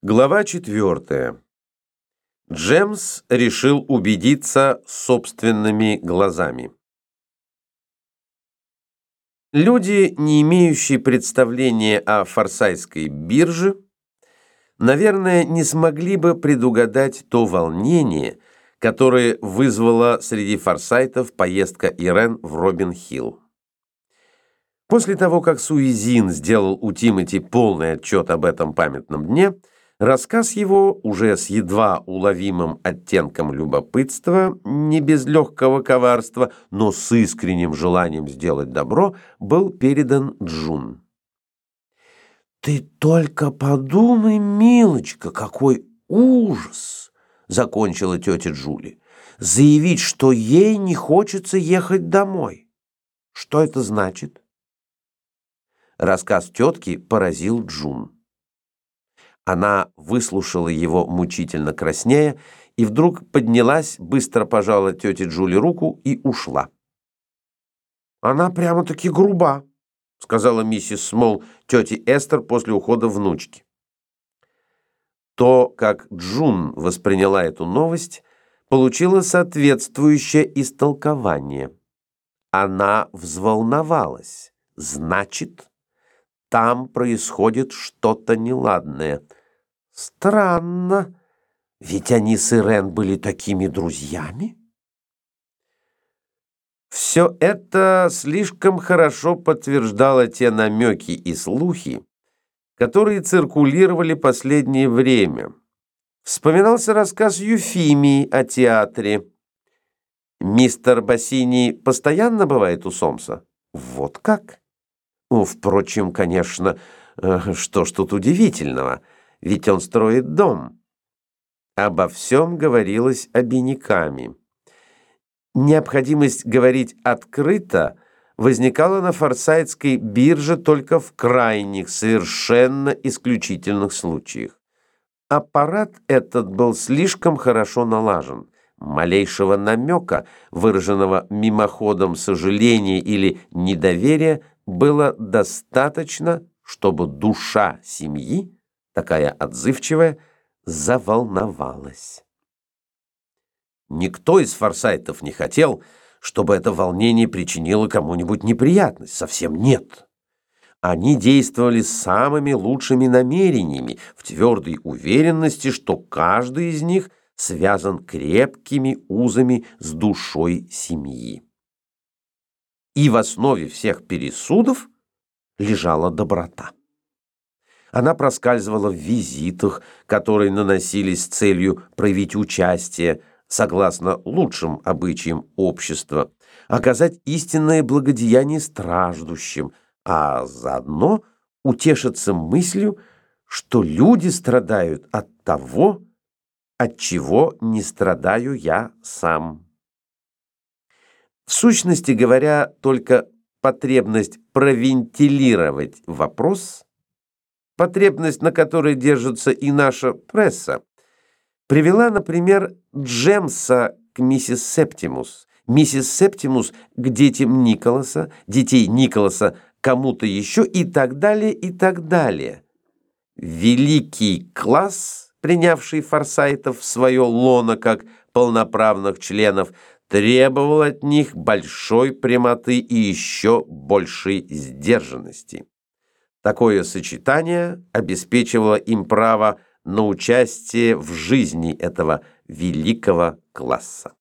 Глава четвертая. Джемс решил убедиться собственными глазами. Люди, не имеющие представления о форсайской бирже, наверное, не смогли бы предугадать то волнение, которое вызвала среди форсайтов поездка Ирен в Робин-Хилл. После того, как Суизин сделал у Тимоти полный отчет об этом памятном дне, Рассказ его, уже с едва уловимым оттенком любопытства, не без легкого коварства, но с искренним желанием сделать добро, был передан Джун. «Ты только подумай, милочка, какой ужас!» — закончила тетя Джули. «Заявить, что ей не хочется ехать домой. Что это значит?» Рассказ тетки поразил Джун. Она выслушала его мучительно краснея и вдруг поднялась, быстро пожала тете Джули руку и ушла. «Она прямо-таки груба», — сказала миссис Смол тете Эстер после ухода внучки. То, как Джун восприняла эту новость, получило соответствующее истолкование. Она взволновалась. Значит, там происходит что-то неладное — Странно, ведь они с Ирен были такими друзьями. Все это слишком хорошо подтверждало те намеки и слухи, которые циркулировали последнее время. Вспоминался рассказ Юфимии о театре. Мистер Бассини постоянно бывает у Сомса? Вот как? Ну, впрочем, конечно, э, что ж тут удивительного – ведь он строит дом. Обо всем говорилось обиняками. Необходимость говорить открыто возникала на форсайтской бирже только в крайних, совершенно исключительных случаях. Аппарат этот был слишком хорошо налажен. Малейшего намека, выраженного мимоходом сожаления или недоверия, было достаточно, чтобы душа семьи такая отзывчивая, заволновалась. Никто из форсайтов не хотел, чтобы это волнение причинило кому-нибудь неприятность. Совсем нет. Они действовали с самыми лучшими намерениями, в твердой уверенности, что каждый из них связан крепкими узами с душой семьи. И в основе всех пересудов лежала доброта. Она проскальзывала в визитах, которые наносились с целью проявить участие, согласно лучшим обычаям общества, оказать истинное благодеяние страждущим, а заодно утешиться мыслью, что люди страдают от того, от чего не страдаю я сам. В сущности говоря, только потребность провентилировать вопрос – потребность на которой держится и наша пресса, привела, например, Джемса к миссис Септимус, миссис Септимус к детям Николаса, детей Николаса кому-то еще и так далее, и так далее. Великий класс, принявший форсайтов в свое лоно как полноправных членов, требовал от них большой прямоты и еще большей сдержанности. Такое сочетание обеспечивало им право на участие в жизни этого великого класса.